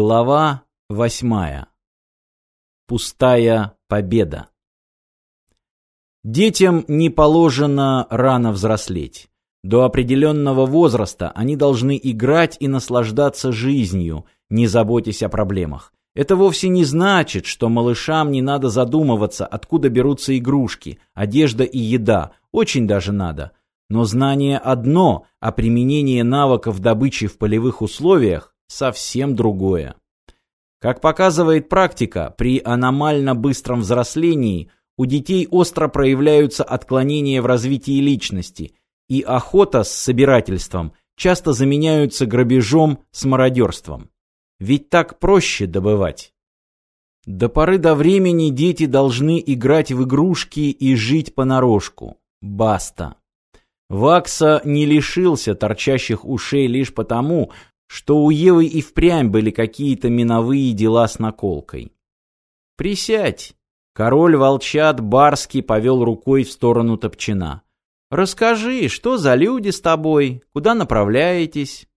Глава восьмая. Пустая победа. Детям не положено рано взрослеть. До определенного возраста они должны играть и наслаждаться жизнью, не заботясь о проблемах. Это вовсе не значит, что малышам не надо задумываться, откуда берутся игрушки, одежда и еда. Очень даже надо. Но знание одно, а применение навыков добычи в полевых условиях совсем другое. Как показывает практика, при аномально быстром взрослении у детей остро проявляются отклонения в развитии личности, и охота с собирательством часто заменяются грабежом с мародерством. Ведь так проще добывать. До поры до времени дети должны играть в игрушки и жить понарошку. Баста. Вакса не лишился торчащих ушей лишь потому, что у Евы и впрямь были какие-то миновые дела с наколкой. «Присядь!» Король волчат барский повел рукой в сторону Топчина. «Расскажи, что за люди с тобой? Куда направляетесь?»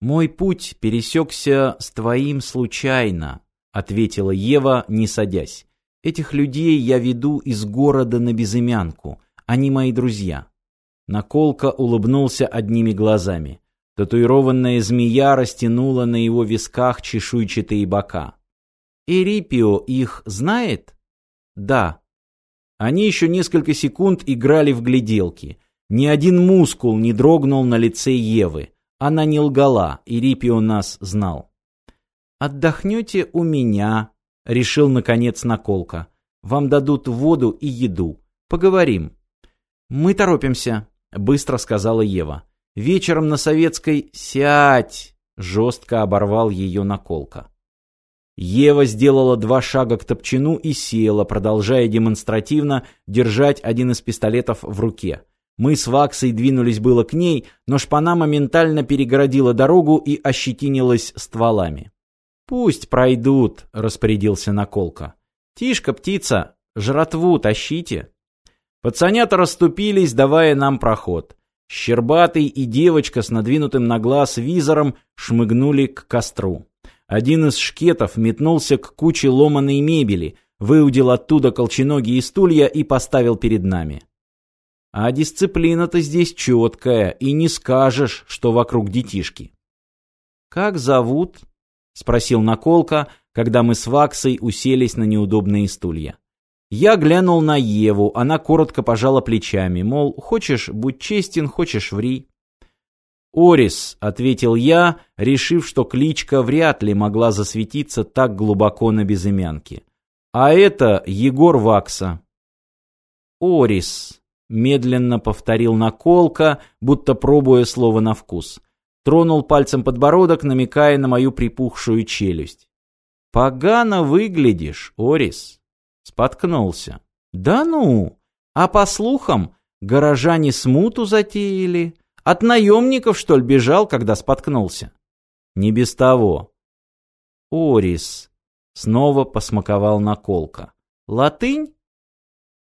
«Мой путь пересекся с твоим случайно», — ответила Ева, не садясь. «Этих людей я веду из города на безымянку. Они мои друзья». Наколка улыбнулся одними глазами. Татуированная змея растянула на его висках чешуйчатые бока. «Эрипио их знает?» «Да». Они еще несколько секунд играли в гляделки. Ни один мускул не дрогнул на лице Евы. Она не лгала, Эрипио нас знал. «Отдохнете у меня», — решил наконец Наколка. «Вам дадут воду и еду. Поговорим». «Мы торопимся», — быстро сказала Ева. Вечером на советской «Сядь!» — жестко оборвал ее наколка. Ева сделала два шага к топчину и села, продолжая демонстративно держать один из пистолетов в руке. Мы с Ваксой двинулись было к ней, но шпана моментально перегородила дорогу и ощетинилась стволами. «Пусть пройдут», — распорядился Наколка. «Тишка, птица, жратву тащите». Пацанята расступились, давая нам проход. Щербатый и девочка с надвинутым на глаз визором шмыгнули к костру. Один из шкетов метнулся к куче ломаной мебели, выудил оттуда колченогие стулья и поставил перед нами. А дисциплина-то здесь четкая, и не скажешь, что вокруг детишки. «Как зовут?» — спросил Наколка, когда мы с Ваксой уселись на неудобные стулья. Я глянул на Еву, она коротко пожала плечами, мол, хочешь, будь честен, хочешь, ври. «Орис», — ответил я, решив, что кличка вряд ли могла засветиться так глубоко на безымянке. «А это Егор Вакса». «Орис», — медленно повторил наколка, будто пробуя слово на вкус. Тронул пальцем подбородок, намекая на мою припухшую челюсть. «Погано выглядишь, Орис». Споткнулся. Да ну! А по слухам, горожане смуту затеяли. От наемников, что ли, бежал, когда споткнулся? Не без того. Орис. Снова посмаковал наколка. Латынь?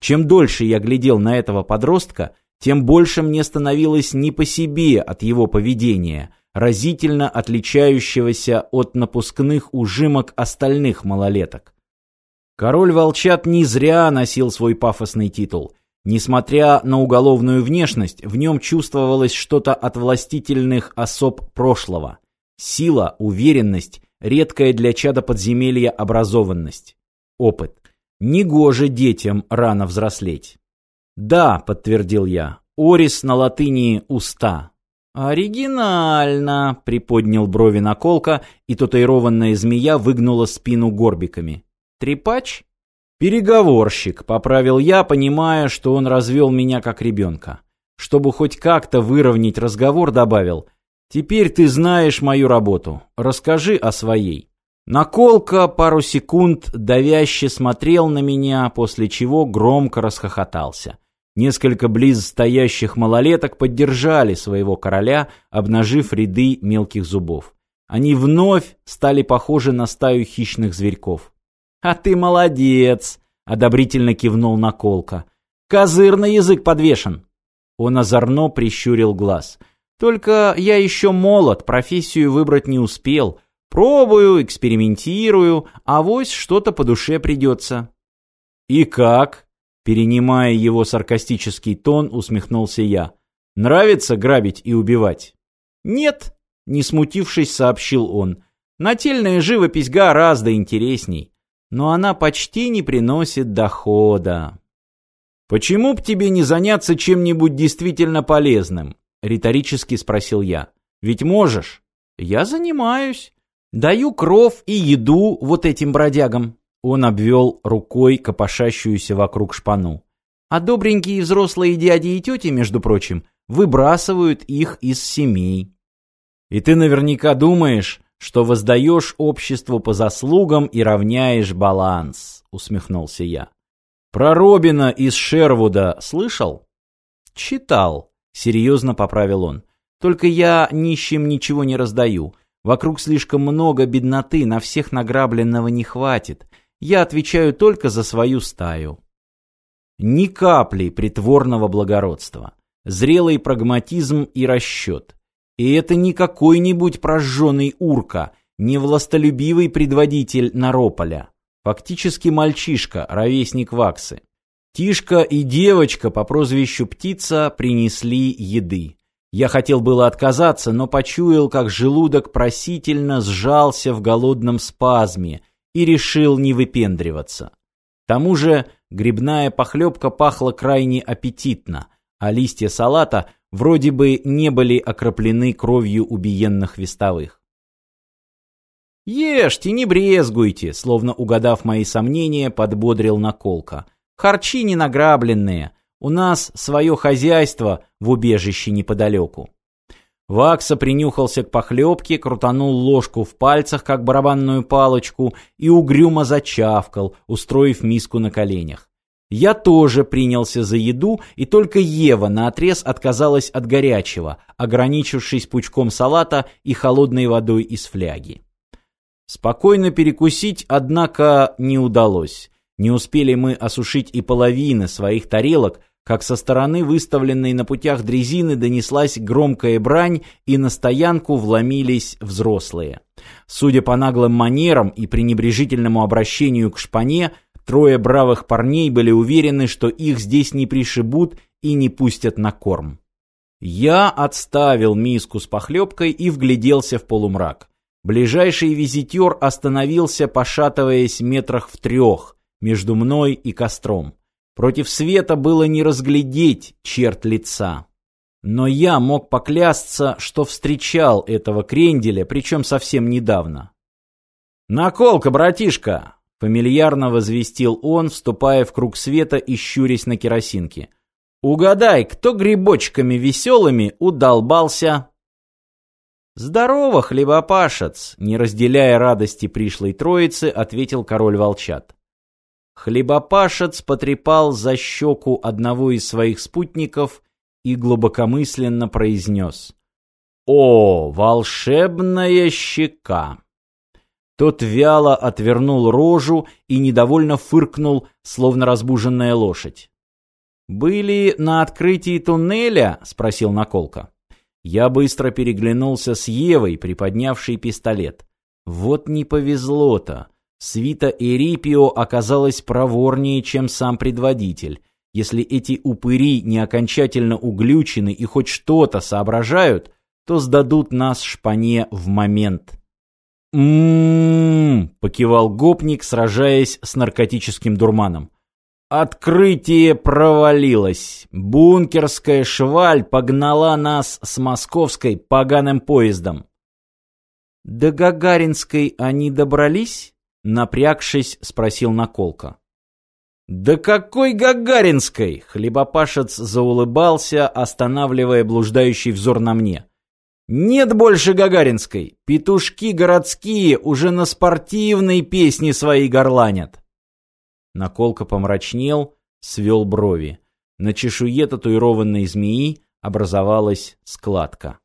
Чем дольше я глядел на этого подростка, тем больше мне становилось не по себе от его поведения, разительно отличающегося от напускных ужимок остальных малолеток. Король волчат не зря носил свой пафосный титул. Несмотря на уголовную внешность, в нем чувствовалось что-то от властительных особ прошлого. Сила, уверенность, редкая для чада подземелья образованность. Опыт. Негоже детям рано взрослеть. «Да», — подтвердил я, — «орис на латыни уста». «Оригинально», — приподнял брови наколка, и татуированная змея выгнула спину горбиками. Трепач? Переговорщик, поправил я, понимая, что он развел меня как ребенка. Чтобы хоть как-то выровнять разговор, добавил. Теперь ты знаешь мою работу. Расскажи о своей. Наколка пару секунд давяще смотрел на меня, после чего громко расхохотался. Несколько близ стоящих малолеток поддержали своего короля, обнажив ряды мелких зубов. Они вновь стали похожи на стаю хищных зверьков. «А ты молодец!» — одобрительно кивнул Наколка. «Козыр на язык подвешен!» Он озорно прищурил глаз. «Только я еще молод, профессию выбрать не успел. Пробую, экспериментирую, а вось что-то по душе придется. И как? Перенимая его саркастический тон, усмехнулся я. Нравится грабить и убивать? Нет, не смутившись, сообщил он. Нательная живопись гораздо интересней, но она почти не приносит дохода. Почему б тебе не заняться чем-нибудь действительно полезным? риторически спросил я. Ведь можешь. Я занимаюсь. Даю кров и еду вот этим бродягам. Он обвел рукой копошащуюся вокруг шпану. А добренькие взрослые дяди и тети, между прочим, выбрасывают их из семей. И ты наверняка думаешь, что воздаешь обществу по заслугам и равняешь баланс, усмехнулся я. Про Робина из Шервуда слышал? Читал, серьезно поправил он. Только я нищим ничего не раздаю. Вокруг слишком много бедноты, на всех награбленного не хватит. Я отвечаю только за свою стаю. Ни капли притворного благородства. Зрелый прагматизм и расчет. И это не какой-нибудь прожженный урка, не властолюбивый предводитель Нарополя. Фактически мальчишка, ровесник Ваксы. Тишка и девочка по прозвищу Птица принесли еды. Я хотел было отказаться, но почуял, как желудок просительно сжался в голодном спазме и решил не выпендриваться. К тому же грибная похлебка пахла крайне аппетитно, а листья салата вроде бы не были окроплены кровью убиенных вестовых. «Ешьте, не брезгуйте», словно угадав мои сомнения, подбодрил Наколка. «Харчи не награбленные. У нас свое хозяйство в убежище неподалеку». Вакса принюхался к похлебке, крутанул ложку в пальцах, как барабанную палочку, и угрюмо зачавкал, устроив миску на коленях. Я тоже принялся за еду, и только Ева наотрез отказалась от горячего, ограничившись пучком салата и холодной водой из фляги. Спокойно перекусить, однако, не удалось. Не успели мы осушить и половины своих тарелок, как со стороны выставленной на путях дрезины донеслась громкая брань, и на стоянку вломились взрослые. Судя по наглым манерам и пренебрежительному обращению к шпане, трое бравых парней были уверены, что их здесь не пришибут и не пустят на корм. Я отставил миску с похлебкой и вгляделся в полумрак. Ближайший визитер остановился, пошатываясь метрах в трех между мной и костром. Против света было не разглядеть черт лица. Но я мог поклясться, что встречал этого кренделя, причем совсем недавно. «Наколка, братишка!» — фамильярно возвестил он, вступая в круг света и щурясь на керосинке. «Угадай, кто грибочками веселыми удолбался?» «Здорово, хлебопашец!» — не разделяя радости пришлой троицы, ответил король волчат. Хлебопашец потрепал за щеку одного из своих спутников и глубокомысленно произнес. «О, волшебная щека!» Тот вяло отвернул рожу и недовольно фыркнул, словно разбуженная лошадь. «Были на открытии туннеля?» — спросил Наколка. Я быстро переглянулся с Евой, приподнявшей пистолет. Вот не повезло-то. Свита Эрипио оказалась проворнее, чем сам предводитель. Если эти упыри не окончательно углючены и хоть что-то соображают, то сдадут нас шпане в момент. «М-м-м», покивал гопник, сражаясь с наркотическим дурманом. Открытие провалилось. Бункерская шваль погнала нас с московской поганым поездом. До Гагаринской они добрались? Напрягшись, спросил Наколка. «Да какой Гагаринской?» — хлебопашец заулыбался, останавливая блуждающий взор на мне. «Нет больше Гагаринской. Петушки городские уже на спортивной песне свои горланят». Наколка помрачнел, свел брови. На чешуе татуированной змеи образовалась складка.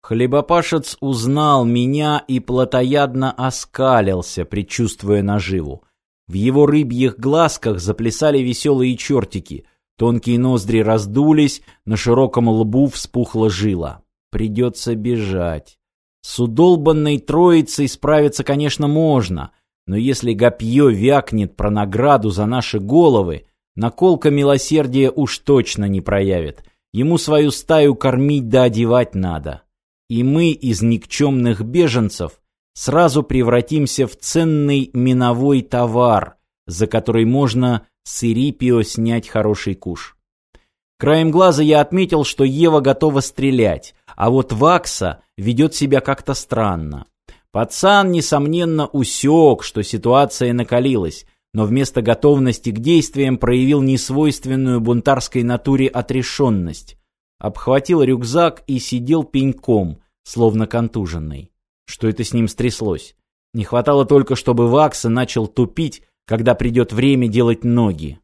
Хлебопашец узнал меня и плотоядно оскалился, предчувствуя наживу. В его рыбьих глазках заплясали веселые чертики, тонкие ноздри раздулись, на широком лбу вспухла жила. Придется бежать. С удолбанной троицей справиться, конечно, можно, но если Гопье вякнет про награду за наши головы, наколка милосердия уж точно не проявит. Ему свою стаю кормить да одевать надо. И мы из никчемных беженцев сразу превратимся в ценный миновой товар, за который можно с Ирипио снять хороший куш. Краем глаза я отметил, что Ева готова стрелять, а вот Вакса ведет себя как-то странно. Пацан, несомненно, усек, что ситуация накалилась, но вместо готовности к действиям проявил несвойственную бунтарской натуре отрешенность. Обхватил рюкзак и сидел пеньком, словно контуженный. Что это с ним стряслось? Не хватало только, чтобы Вакса начал тупить, когда придет время делать ноги.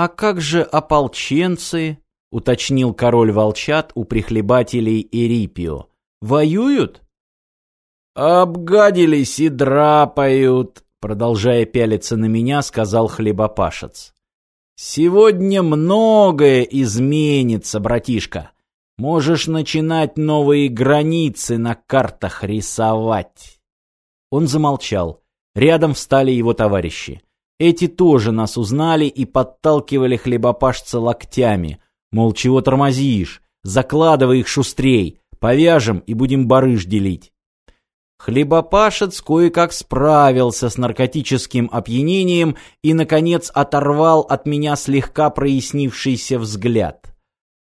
«А как же ополченцы?» — уточнил король волчат у прихлебателей Эрипио. «Воюют?» «Обгадились и драпают», — продолжая пялиться на меня, сказал хлебопашец. «Сегодня многое изменится, братишка. Можешь начинать новые границы на картах рисовать. Он замолчал. Рядом встали его товарищи. Эти тоже нас узнали и подталкивали хлебопашца локтями. Мол, чего тормозишь? Закладывай их шустрей. Повяжем и будем барыш делить. Хлебопашец кое-как справился с наркотическим опьянением и, наконец, оторвал от меня слегка прояснившийся взгляд.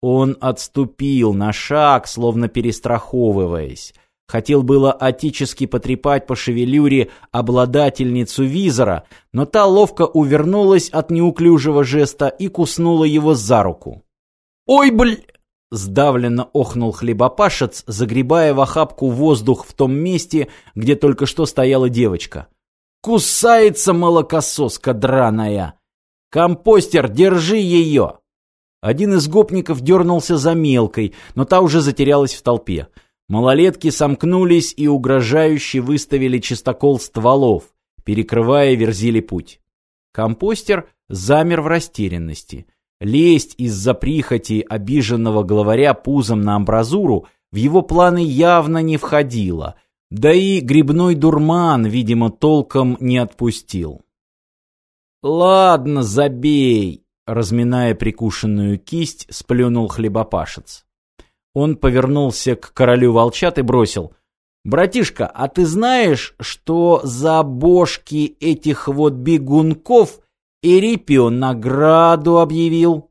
Он отступил на шаг, словно перестраховываясь. Хотел было отечески потрепать по шевелюре обладательницу визора, но та ловко увернулась от неуклюжего жеста и куснула его за руку. «Ой, бль!» — сдавленно охнул хлебопашец, загребая в охапку воздух в том месте, где только что стояла девочка. «Кусается молокососка драная! Компостер, держи ее!» Один из гопников дернулся за мелкой, но та уже затерялась в толпе. Малолетки сомкнулись и угрожающе выставили чистокол стволов, перекрывая верзили путь. Компостер замер в растерянности. Лезть из-за прихоти обиженного главаря пузом на амбразуру в его планы явно не входило, да и грибной дурман, видимо, толком не отпустил. «Ладно, забей!» разминая прикушенную кисть, сплюнул хлебопашец. Он повернулся к королю волчат и бросил. «Братишка, а ты знаешь, что за бошки этих вот бегунков Эрипио награду объявил?»